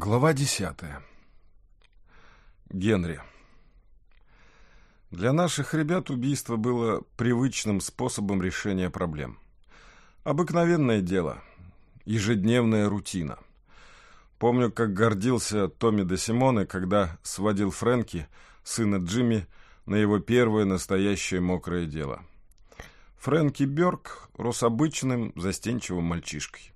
Глава десятая. Генри. Для наших ребят убийство было привычным способом решения проблем. Обыкновенное дело, ежедневная рутина. Помню, как гордился Томми де Симоне, когда сводил Фрэнки, сына Джимми, на его первое настоящее мокрое дело. Фрэнки Бёрк рос обычным, застенчивым мальчишкой.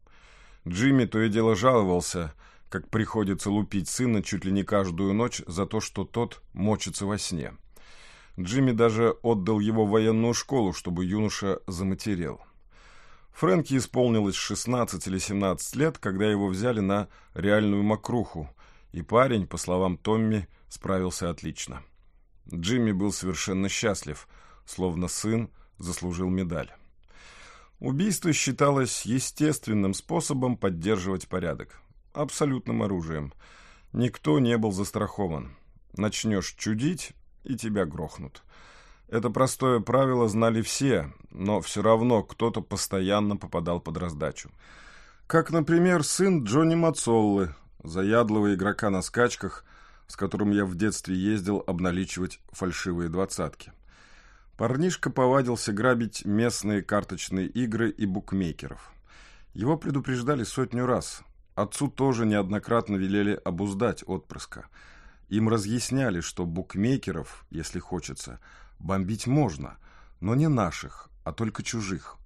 Джимми то и дело жаловался – как приходится лупить сына чуть ли не каждую ночь за то, что тот мочится во сне. Джимми даже отдал его в военную школу, чтобы юноша заматерел. Фрэнки исполнилось 16 или 17 лет, когда его взяли на реальную мокруху, и парень, по словам Томми, справился отлично. Джимми был совершенно счастлив, словно сын заслужил медаль. Убийство считалось естественным способом поддерживать порядок абсолютным оружием. Никто не был застрахован. Начнешь чудить, и тебя грохнут. Это простое правило знали все, но все равно кто-то постоянно попадал под раздачу. Как, например, сын Джонни Мацоллы, заядлого игрока на скачках, с которым я в детстве ездил обналичивать фальшивые двадцатки. Парнишка повадился грабить местные карточные игры и букмекеров. Его предупреждали сотню раз, Отцу тоже неоднократно велели обуздать отпрыска. Им разъясняли, что букмекеров, если хочется, бомбить можно, но не наших, а только чужих.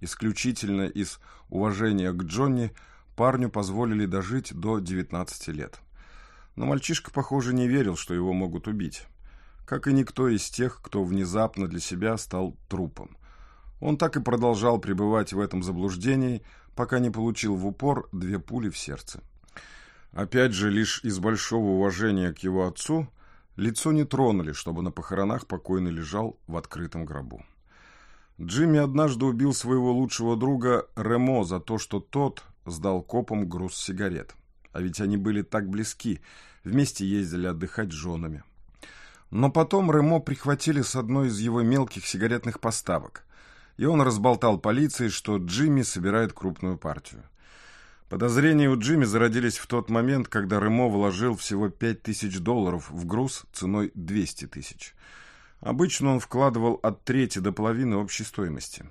Исключительно из уважения к Джонни парню позволили дожить до 19 лет. Но мальчишка, похоже, не верил, что его могут убить. Как и никто из тех, кто внезапно для себя стал трупом. Он так и продолжал пребывать в этом заблуждении, пока не получил в упор две пули в сердце. Опять же, лишь из большого уважения к его отцу лицо не тронули, чтобы на похоронах покойный лежал в открытом гробу. Джимми однажды убил своего лучшего друга Ремо за то, что тот сдал копам груз сигарет. А ведь они были так близки, вместе ездили отдыхать с женами. Но потом Ремо прихватили с одной из его мелких сигаретных поставок и он разболтал полиции, что Джимми собирает крупную партию. Подозрения у Джимми зародились в тот момент, когда Ремо вложил всего 5000 долларов в груз ценой 200 тысяч. Обычно он вкладывал от трети до половины общей стоимости.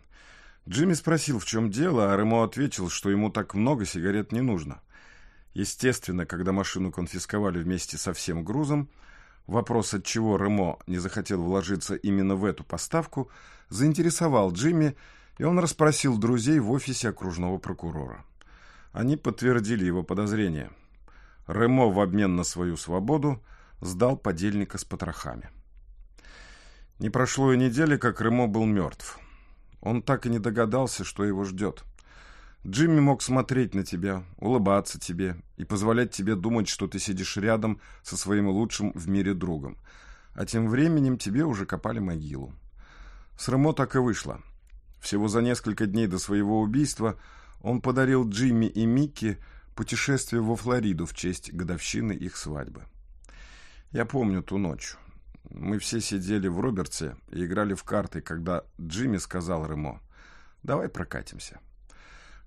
Джимми спросил, в чем дело, а Ремо ответил, что ему так много сигарет не нужно. Естественно, когда машину конфисковали вместе со всем грузом, вопрос, от чего Ремо не захотел вложиться именно в эту поставку – заинтересовал Джимми, и он расспросил друзей в офисе окружного прокурора. Они подтвердили его подозрения. Ремо в обмен на свою свободу сдал подельника с потрохами. Не прошло и недели, как Ремо был мертв. Он так и не догадался, что его ждет. Джимми мог смотреть на тебя, улыбаться тебе и позволять тебе думать, что ты сидишь рядом со своим лучшим в мире другом. А тем временем тебе уже копали могилу. С Ремо так и вышло. Всего за несколько дней до своего убийства он подарил Джимми и Микки путешествие во Флориду в честь годовщины их свадьбы. Я помню ту ночь. Мы все сидели в Робертсе и играли в карты, когда Джимми сказал Ремо «Давай прокатимся».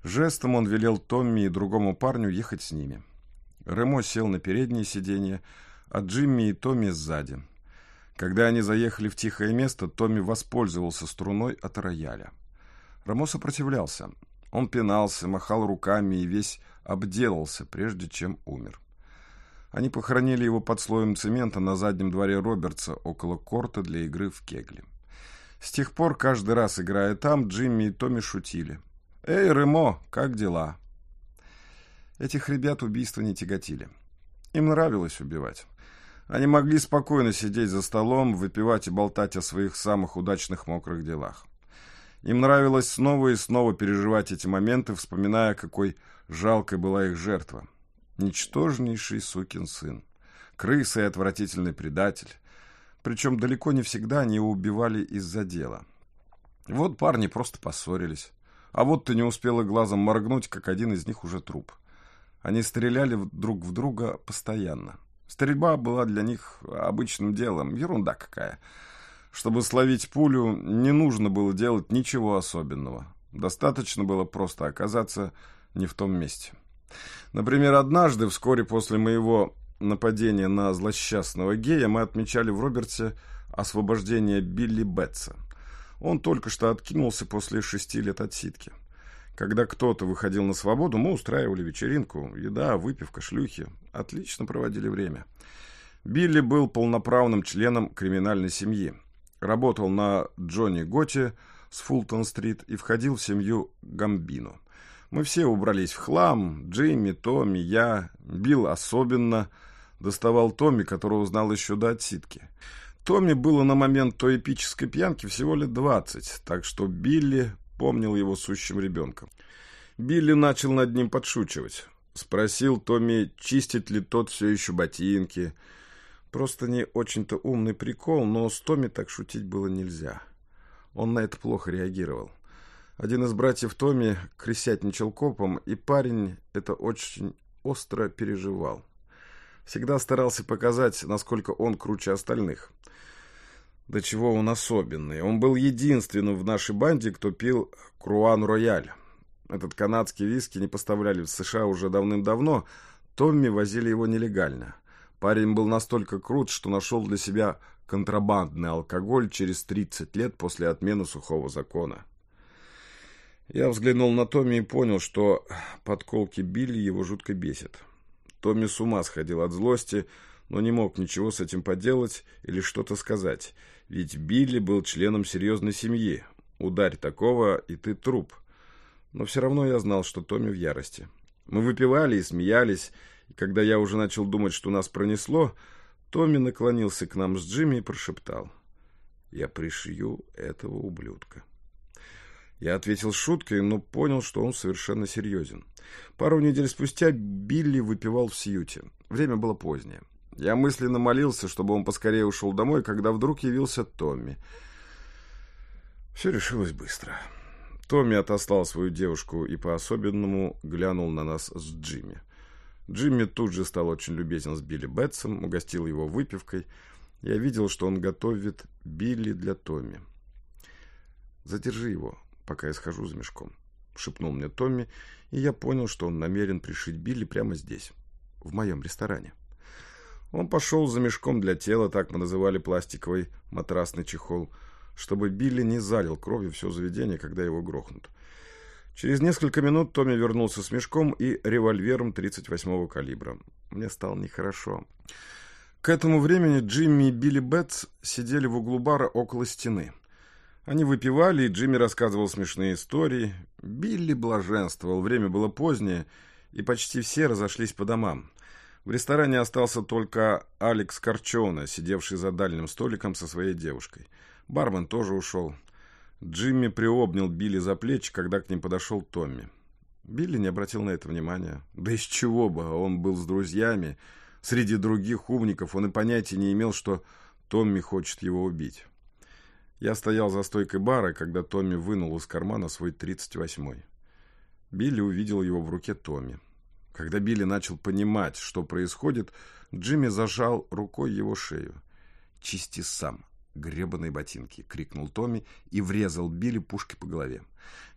Жестом он велел Томми и другому парню ехать с ними. Ремо сел на переднее сиденье, а Джимми и Томми сзади. Когда они заехали в тихое место, Томми воспользовался струной от рояля. Рамо сопротивлялся. Он пинался, махал руками и весь обделался, прежде чем умер. Они похоронили его под слоем цемента на заднем дворе Робертса около корта для игры в кегли. С тех пор, каждый раз играя там, Джимми и Томми шутили. «Эй, Ремо, как дела?» Этих ребят убийства не тяготили. Им нравилось убивать. Они могли спокойно сидеть за столом, выпивать и болтать о своих самых удачных мокрых делах. Им нравилось снова и снова переживать эти моменты, вспоминая, какой жалкой была их жертва. Ничтожнейший сукин сын. Крыса и отвратительный предатель. Причем далеко не всегда они его убивали из-за дела. Вот парни просто поссорились. А вот ты не успела глазом моргнуть, как один из них уже труп. Они стреляли друг в друга постоянно. Стрельба была для них обычным делом, ерунда какая. Чтобы словить пулю, не нужно было делать ничего особенного. Достаточно было просто оказаться не в том месте. Например, однажды, вскоре после моего нападения на злосчастного гея, мы отмечали в Роберте освобождение Билли Бетса. Он только что откинулся после шести лет отсидки. Когда кто-то выходил на свободу, мы устраивали вечеринку. Еда, выпивка, шлюхи. Отлично проводили время. Билли был полноправным членом криминальной семьи. Работал на Джонни Готе с Фултон-стрит и входил в семью Гамбино. Мы все убрались в хлам. Джимми, Томми, я, Билл особенно. Доставал Томми, которого узнал еще до отсидки. Томми было на момент той эпической пьянки всего лет двадцать, так что Билли помнил его сущим ребенком. Билли начал над ним подшучивать. Спросил Томми, чистит ли тот все еще ботинки. Просто не очень-то умный прикол, но с Томми так шутить было нельзя. Он на это плохо реагировал. Один из братьев Томми крысятничал копом, и парень это очень остро переживал. Всегда старался показать, насколько он круче остальных. До чего он особенный. Он был единственным в нашей банде, кто пил Круан Рояль. Этот канадский виски не поставляли в США уже давным-давно. Томми возили его нелегально. Парень был настолько крут, что нашел для себя контрабандный алкоголь через 30 лет после отмены сухого закона. Я взглянул на Томми и понял, что подколки Билли его жутко бесит. Томми с ума сходил от злости, но не мог ничего с этим поделать или что-то сказать, ведь Билли был членом серьезной семьи. Ударь такого, и ты труп. Но все равно я знал, что Томми в ярости. Мы выпивали и смеялись, и когда я уже начал думать, что нас пронесло, Томми наклонился к нам с Джимми и прошептал. «Я пришью этого ублюдка». Я ответил шуткой, но понял, что он совершенно серьезен. Пару недель спустя Билли выпивал в Сьюте. Время было позднее. Я мысленно молился, чтобы он поскорее ушел домой, когда вдруг явился Томми. Все решилось быстро. Томми отослал свою девушку и по-особенному глянул на нас с Джимми. Джимми тут же стал очень любезен с Билли Бетсом, угостил его выпивкой. Я видел, что он готовит Билли для Томми. «Задержи его», пока я схожу за мешком», — шепнул мне Томми, и я понял, что он намерен пришить Билли прямо здесь, в моем ресторане. Он пошел за мешком для тела, так мы называли пластиковый матрасный чехол, чтобы Билли не залил кровью все заведение, когда его грохнут. Через несколько минут Томми вернулся с мешком и револьвером 38-го калибра. Мне стало нехорошо. К этому времени Джимми и Билли Бетс сидели в углу бара около стены. Они выпивали, и Джимми рассказывал смешные истории. Билли блаженствовал, время было позднее, и почти все разошлись по домам. В ресторане остался только Алекс Корчона, сидевший за дальним столиком со своей девушкой. Бармен тоже ушел. Джимми приобнял Билли за плечи, когда к ним подошел Томми. Билли не обратил на это внимания. Да из чего бы, он был с друзьями. Среди других умников он и понятия не имел, что Томми хочет его убить. Я стоял за стойкой бара, когда Томми вынул из кармана свой 38-й. Билли увидел его в руке Томми. Когда Билли начал понимать, что происходит, Джимми зажал рукой его шею. «Чисти сам, гребаные ботинки!» — крикнул Томми и врезал Билли пушкой по голове.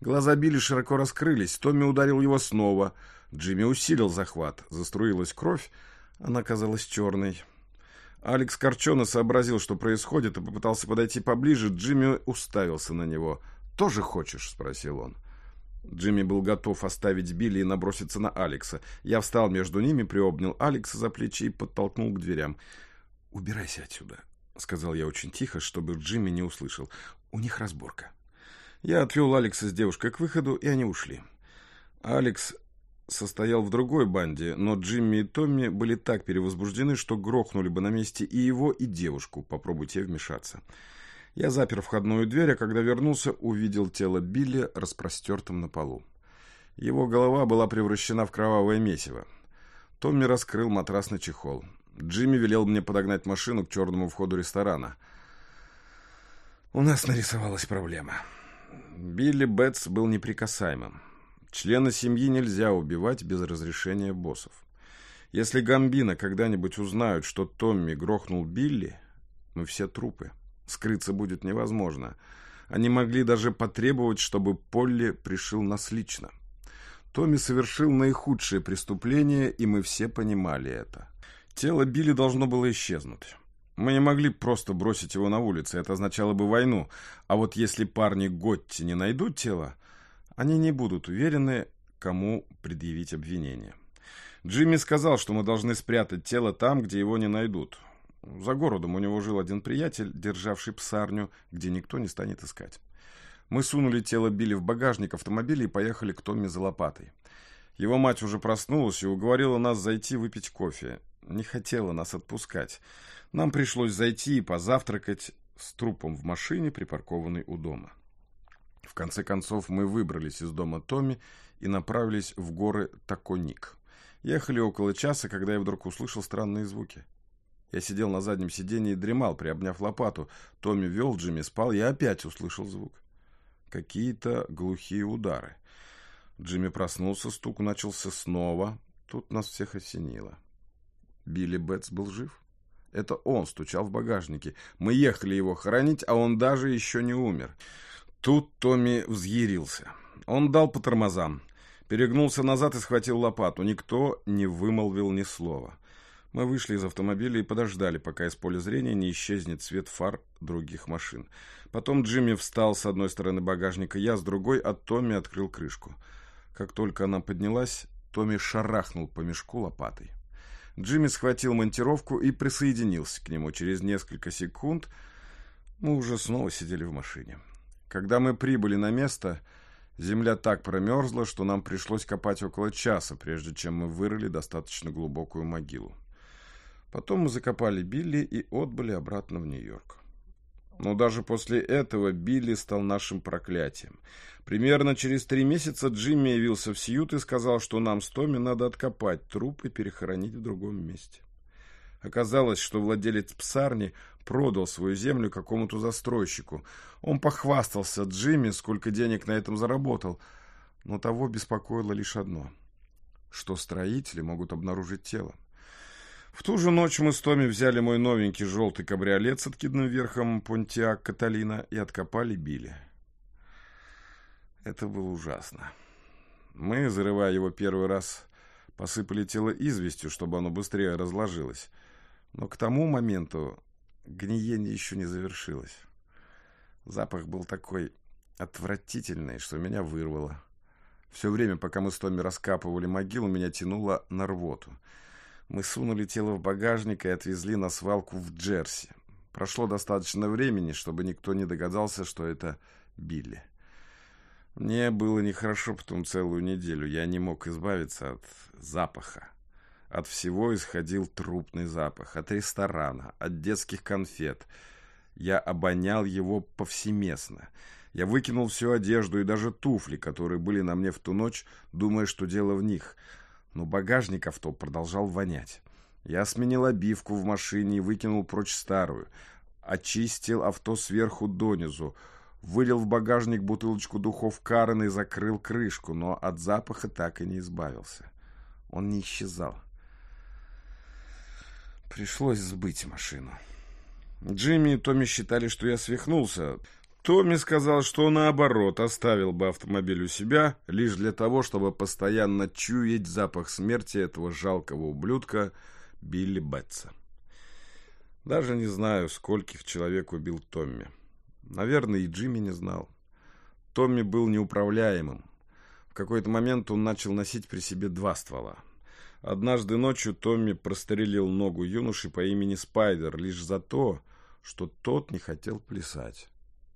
Глаза Билли широко раскрылись. Томми ударил его снова. Джимми усилил захват. Заструилась кровь. Она казалась черной. Алекс Корчона сообразил, что происходит, и попытался подойти поближе. Джимми уставился на него. «Тоже хочешь?» – спросил он. Джимми был готов оставить Билли и наброситься на Алекса. Я встал между ними, приобнял Алекса за плечи и подтолкнул к дверям. «Убирайся отсюда», — сказал я очень тихо, чтобы Джимми не услышал. «У них разборка». Я отвел Алекса с девушкой к выходу, и они ушли. Алекс состоял в другой банде, но Джимми и Томми были так перевозбуждены, что грохнули бы на месте и его, и девушку, попробуйте вмешаться. Я запер входную дверь, а когда вернулся, увидел тело Билли распростертым на полу. Его голова была превращена в кровавое месиво. Томми раскрыл матрасный чехол. Джимми велел мне подогнать машину к черному входу ресторана. У нас нарисовалась проблема. Билли Бетс был неприкасаемым. Члена семьи нельзя убивать без разрешения боссов. Если Гамбина когда-нибудь узнают, что Томми грохнул Билли, мы все трупы. Скрыться будет невозможно. Они могли даже потребовать, чтобы Полли пришил нас лично. Томми совершил наихудшее преступление, и мы все понимали это. Тело Билли должно было исчезнуть. Мы не могли просто бросить его на улице, это означало бы войну. А вот если парни Готти не найдут тело, они не будут уверены, кому предъявить обвинение. Джимми сказал, что мы должны спрятать тело там, где его не найдут. За городом у него жил один приятель, державший псарню, где никто не станет искать. Мы сунули тело Билли в багажник автомобиля и поехали к Томми за лопатой. Его мать уже проснулась и уговорила нас зайти выпить кофе. Не хотела нас отпускать. Нам пришлось зайти и позавтракать с трупом в машине, припаркованной у дома. В конце концов мы выбрались из дома Томми и направились в горы Таконик. Ехали около часа, когда я вдруг услышал странные звуки. Я сидел на заднем сиденье и дремал, приобняв лопату. Томми вел, Джимми спал, я опять услышал звук какие-то глухие удары. Джимми проснулся, стук начался снова. Тут нас всех осенило. Билли Бетс был жив. Это он стучал в багажнике. Мы ехали его хоронить, а он даже еще не умер. Тут Томми взъярился. Он дал по тормозам. Перегнулся назад и схватил лопату. Никто не вымолвил ни слова. Мы вышли из автомобиля и подождали, пока из поля зрения не исчезнет свет фар других машин. Потом Джимми встал с одной стороны багажника, я с другой, а Томми открыл крышку. Как только она поднялась, Томми шарахнул по мешку лопатой. Джимми схватил монтировку и присоединился к нему. Через несколько секунд мы уже снова сидели в машине. Когда мы прибыли на место, земля так промерзла, что нам пришлось копать около часа, прежде чем мы вырыли достаточно глубокую могилу. Потом мы закопали Билли и отбыли обратно в Нью-Йорк. Но даже после этого Билли стал нашим проклятием. Примерно через три месяца Джимми явился в Сьют и сказал, что нам с Томми надо откопать труп и перехоронить в другом месте. Оказалось, что владелец псарни продал свою землю какому-то застройщику. Он похвастался Джимми, сколько денег на этом заработал, но того беспокоило лишь одно, что строители могут обнаружить тело. В ту же ночь мы с Томми взяли мой новенький желтый кабриолет с откидным верхом Понтиак Каталина и откопали Билли. Это было ужасно. Мы, зарывая его первый раз, посыпали тело известью, чтобы оно быстрее разложилось. Но к тому моменту гниение еще не завершилось. Запах был такой отвратительный, что меня вырвало. Все время, пока мы с Томми раскапывали могилу, меня тянуло на рвоту — мы сунули тело в багажник и отвезли на свалку в Джерси. Прошло достаточно времени, чтобы никто не догадался, что это Билли. Мне было нехорошо потом целую неделю. Я не мог избавиться от запаха. От всего исходил трупный запах. От ресторана, от детских конфет. Я обонял его повсеместно. Я выкинул всю одежду и даже туфли, которые были на мне в ту ночь, думая, что дело в них — но багажник авто продолжал вонять. Я сменил обивку в машине и выкинул прочь старую. Очистил авто сверху донизу. Вылил в багажник бутылочку духов Карен и закрыл крышку, но от запаха так и не избавился. Он не исчезал. Пришлось сбыть машину. Джимми и Томми считали, что я свихнулся. Томми сказал, что наоборот оставил бы автомобиль у себя лишь для того, чтобы постоянно чуять запах смерти этого жалкого ублюдка Билли Бетса. Даже не знаю, скольких человек убил Томми. Наверное, и Джимми не знал. Томми был неуправляемым. В какой-то момент он начал носить при себе два ствола. Однажды ночью Томми прострелил ногу юноши по имени Спайдер лишь за то, что тот не хотел плясать.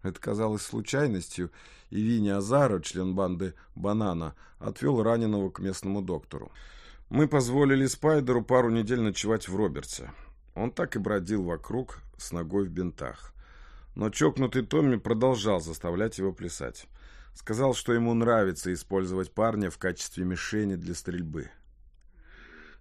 Это казалось случайностью, и Винни Азаро, член банды «Банана», отвел раненого к местному доктору. Мы позволили Спайдеру пару недель ночевать в Робертсе. Он так и бродил вокруг с ногой в бинтах. Но чокнутый Томми продолжал заставлять его плясать. Сказал, что ему нравится использовать парня в качестве мишени для стрельбы.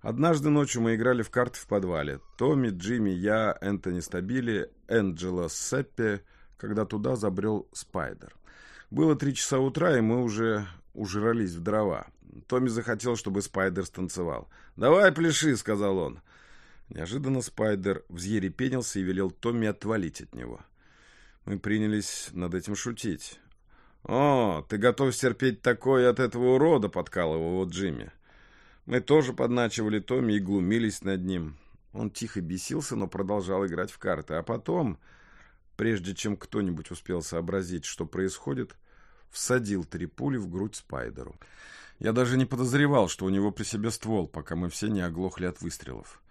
Однажды ночью мы играли в карты в подвале. Томми, Джимми, я, Энтони Стабили, Энджело Сеппи – когда туда забрел Спайдер. Было три часа утра, и мы уже ужрались в дрова. Томми захотел, чтобы Спайдер станцевал. «Давай пляши», — сказал он. Неожиданно Спайдер взъерепенился и велел Томми отвалить от него. Мы принялись над этим шутить. «О, ты готов терпеть такое от этого урода», — подкалывал его Джимми. Мы тоже подначивали Томми и глумились над ним. Он тихо бесился, но продолжал играть в карты. А потом, прежде чем кто-нибудь успел сообразить, что происходит, всадил три пули в грудь Спайдеру. Я даже не подозревал, что у него при себе ствол, пока мы все не оглохли от выстрелов.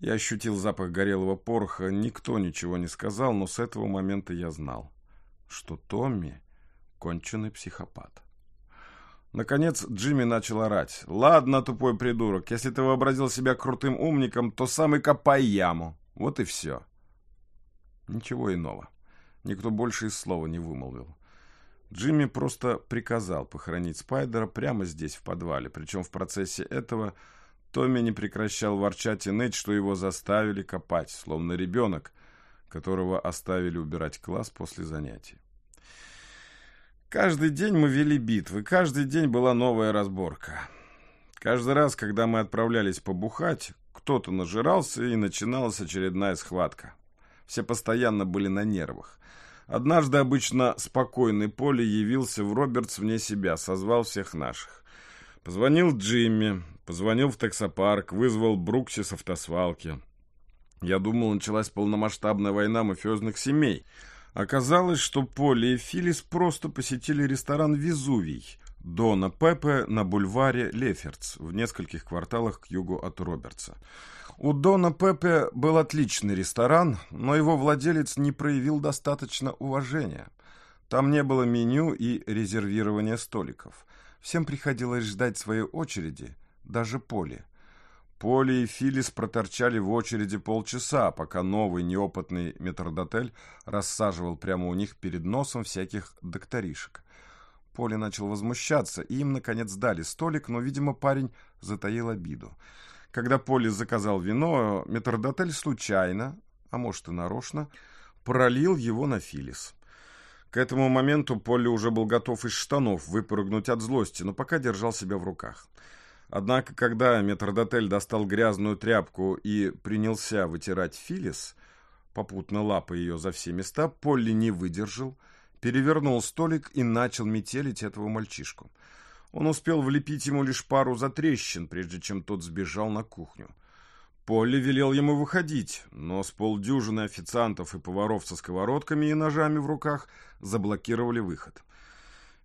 Я ощутил запах горелого пороха, никто ничего не сказал, но с этого момента я знал, что Томми — конченый психопат. Наконец Джимми начал орать. «Ладно, тупой придурок, если ты вообразил себя крутым умником, то сам и копай яму. Вот и все». Ничего иного. Никто больше и слова не вымолвил. Джимми просто приказал похоронить Спайдера прямо здесь, в подвале. Причем в процессе этого Томми не прекращал ворчать и ныть, что его заставили копать, словно ребенок, которого оставили убирать класс после занятий. Каждый день мы вели битвы, каждый день была новая разборка. Каждый раз, когда мы отправлялись побухать, кто-то нажирался и начиналась очередная схватка. Все постоянно были на нервах. Однажды обычно спокойный Поли явился в Робертс вне себя, созвал всех наших. Позвонил Джимми, позвонил в таксопарк, вызвал Брукси с автосвалки. Я думал, началась полномасштабная война мафиозных семей — Оказалось, что Полли и Филлис просто посетили ресторан «Везувий» Дона Пепе на бульваре Леферц в нескольких кварталах к югу от Робертса. У Дона Пепе был отличный ресторан, но его владелец не проявил достаточно уважения. Там не было меню и резервирования столиков. Всем приходилось ждать своей очереди, даже Поле. Поли и Филис проторчали в очереди полчаса, пока новый неопытный метрдотель рассаживал прямо у них перед носом всяких докторишек. Поли начал возмущаться, и им, наконец, дали столик, но, видимо, парень затаил обиду. Когда Поли заказал вино, метрдотель случайно, а может и нарочно, пролил его на Филис. К этому моменту Полли уже был готов из штанов выпрыгнуть от злости, но пока держал себя в руках. Однако, когда метрдотель достал грязную тряпку и принялся вытирать Филис, попутно лапая ее за все места, Полли не выдержал, перевернул столик и начал метелить этого мальчишку. Он успел влепить ему лишь пару затрещин, прежде чем тот сбежал на кухню. Полли велел ему выходить, но с полдюжины официантов и поваров со сковородками и ножами в руках заблокировали выход.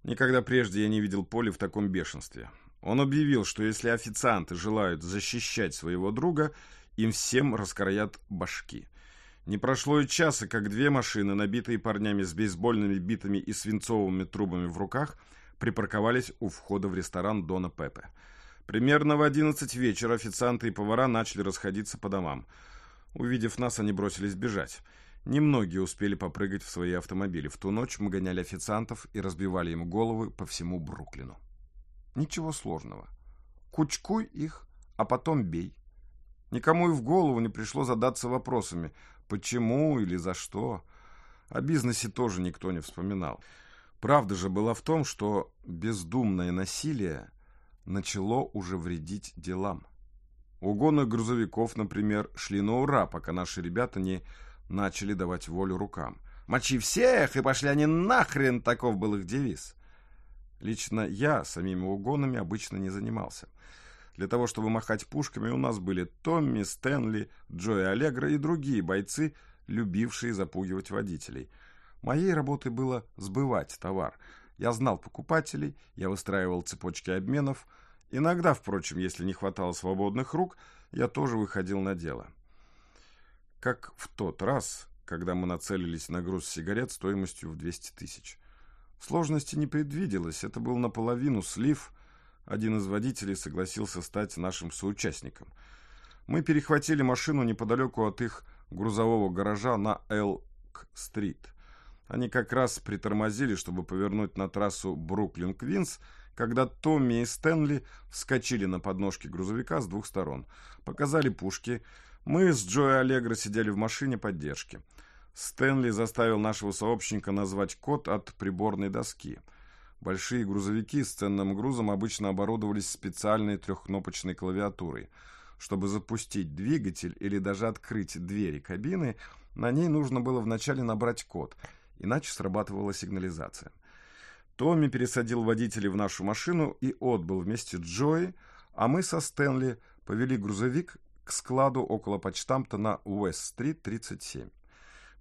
Никогда прежде я не видел Полли в таком бешенстве. Он объявил, что если официанты желают защищать своего друга, им всем раскроят башки. Не прошло и часа, как две машины, набитые парнями с бейсбольными битами и свинцовыми трубами в руках, припарковались у входа в ресторан Дона Пепе. Примерно в одиннадцать вечера официанты и повара начали расходиться по домам. Увидев нас, они бросились бежать. Немногие успели попрыгать в свои автомобили. В ту ночь мы гоняли официантов и разбивали им головы по всему Бруклину. Ничего сложного. Кучкуй их, а потом бей. Никому и в голову не пришло задаться вопросами, почему или за что. О бизнесе тоже никто не вспоминал. Правда же была в том, что бездумное насилие начало уже вредить делам. Угоны грузовиков, например, шли на ура, пока наши ребята не начали давать волю рукам. «Мочи всех, и пошли они нахрен!» — таков был их девиз. Лично я самими угонами обычно не занимался. Для того, чтобы махать пушками, у нас были Томми, Стэнли, Джой Аллегро и другие бойцы, любившие запугивать водителей. Моей работой было сбывать товар. Я знал покупателей, я выстраивал цепочки обменов. Иногда, впрочем, если не хватало свободных рук, я тоже выходил на дело. Как в тот раз, когда мы нацелились на груз сигарет стоимостью в 200 тысяч. Сложности не предвиделось, это был наполовину слив. Один из водителей согласился стать нашим соучастником. Мы перехватили машину неподалеку от их грузового гаража на Элк-стрит. Они как раз притормозили, чтобы повернуть на трассу Бруклин-Квинс, когда Томми и Стэнли вскочили на подножки грузовика с двух сторон. Показали пушки. Мы с Джо и Аллегро сидели в машине поддержки. Стэнли заставил нашего сообщника назвать код от приборной доски. Большие грузовики с ценным грузом обычно оборудовались специальной трехкнопочной клавиатурой. Чтобы запустить двигатель или даже открыть двери кабины, на ней нужно было вначале набрать код, иначе срабатывала сигнализация. Томми пересадил водителей в нашу машину и отбыл вместе с Джои, а мы со Стэнли повели грузовик к складу около почтамта на Уэст-стрит, 37.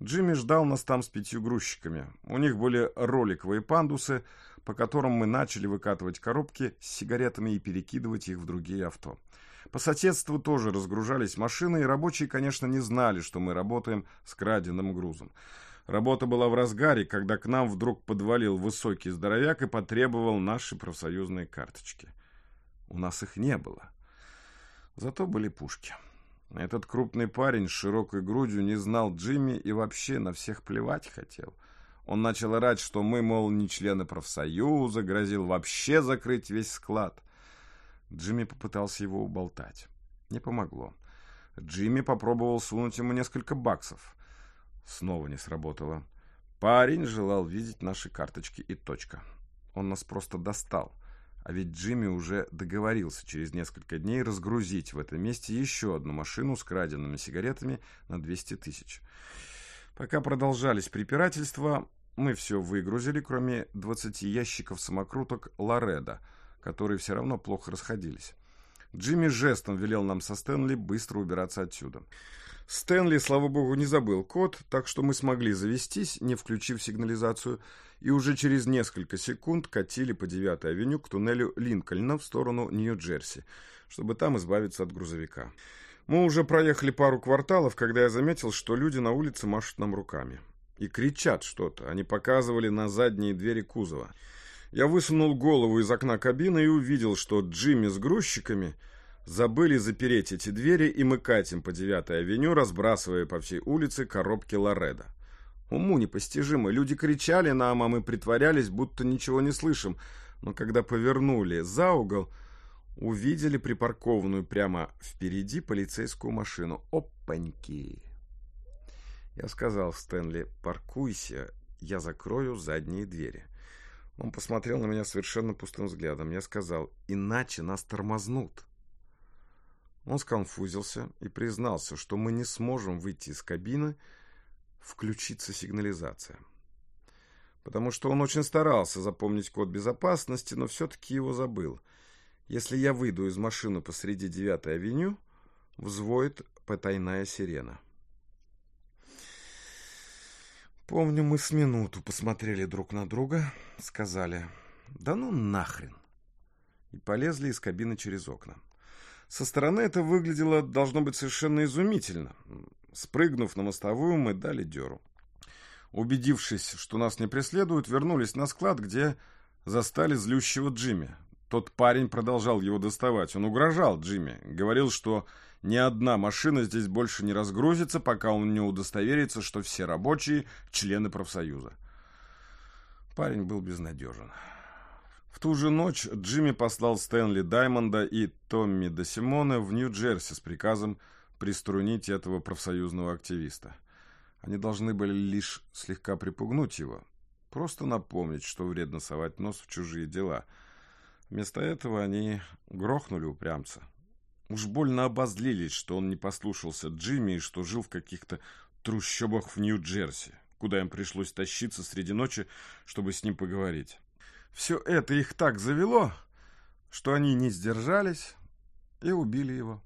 Джимми ждал нас там с пятью грузчиками. У них были роликовые пандусы, по которым мы начали выкатывать коробки с сигаретами и перекидывать их в другие авто. По соседству тоже разгружались машины, и рабочие, конечно, не знали, что мы работаем с краденным грузом. Работа была в разгаре, когда к нам вдруг подвалил высокий здоровяк и потребовал наши профсоюзные карточки. У нас их не было. Зато были пушки. Этот крупный парень с широкой грудью не знал Джимми и вообще на всех плевать хотел. Он начал орать, что мы, мол, не члены профсоюза, грозил вообще закрыть весь склад. Джимми попытался его уболтать. Не помогло. Джимми попробовал сунуть ему несколько баксов. Снова не сработало. Парень желал видеть наши карточки и точка. Он нас просто достал. А ведь Джимми уже договорился через несколько дней разгрузить в этом месте еще одну машину с краденными сигаретами на 200 тысяч. Пока продолжались препирательства, мы все выгрузили, кроме 20 ящиков самокруток Лореда, которые все равно плохо расходились. Джимми жестом велел нам со Стэнли быстро убираться отсюда. Стэнли, слава богу, не забыл код, так что мы смогли завестись, не включив сигнализацию, и уже через несколько секунд катили по 9-й авеню к туннелю Линкольна в сторону Нью-Джерси, чтобы там избавиться от грузовика. Мы уже проехали пару кварталов, когда я заметил, что люди на улице машут нам руками. И кричат что-то. Они показывали на задние двери кузова. Я высунул голову из окна кабины и увидел, что Джимми с грузчиками забыли запереть эти двери, и мы катим по 9-й авеню, разбрасывая по всей улице коробки Лореда. Уму непостижимо. Люди кричали нам, а мы притворялись, будто ничего не слышим. Но когда повернули за угол, увидели припаркованную прямо впереди полицейскую машину. Опаньки! Я сказал Стэнли, паркуйся, я закрою задние двери. Он посмотрел на меня совершенно пустым взглядом. Я сказал, иначе нас тормознут. Он сконфузился и признался, что мы не сможем выйти из кабины, включиться сигнализация. Потому что он очень старался запомнить код безопасности, но все-таки его забыл. Если я выйду из машины посреди 9-й авеню, взвоет потайная сирена. Помню, мы с минуту посмотрели друг на друга, сказали «Да ну нахрен!» и полезли из кабины через окна. Со стороны это выглядело, должно быть, совершенно изумительно. Спрыгнув на мостовую, мы дали дёру. Убедившись, что нас не преследуют, вернулись на склад, где застали злющего Джимми. Тот парень продолжал его доставать. Он угрожал Джимми. Говорил, что ни одна машина здесь больше не разгрузится, пока он не удостоверится, что все рабочие – члены профсоюза. Парень был безнадежен. В ту же ночь Джимми послал Стэнли Даймонда и Томми Де Симоне в Нью-Джерси с приказом приструнить этого профсоюзного активиста. Они должны были лишь слегка припугнуть его, просто напомнить, что вредно совать нос в чужие дела. Вместо этого они грохнули упрямца. Уж больно обозлились, что он не послушался Джимми и что жил в каких-то трущобах в Нью-Джерси, куда им пришлось тащиться среди ночи, чтобы с ним поговорить. Все это их так завело, что они не сдержались и убили его.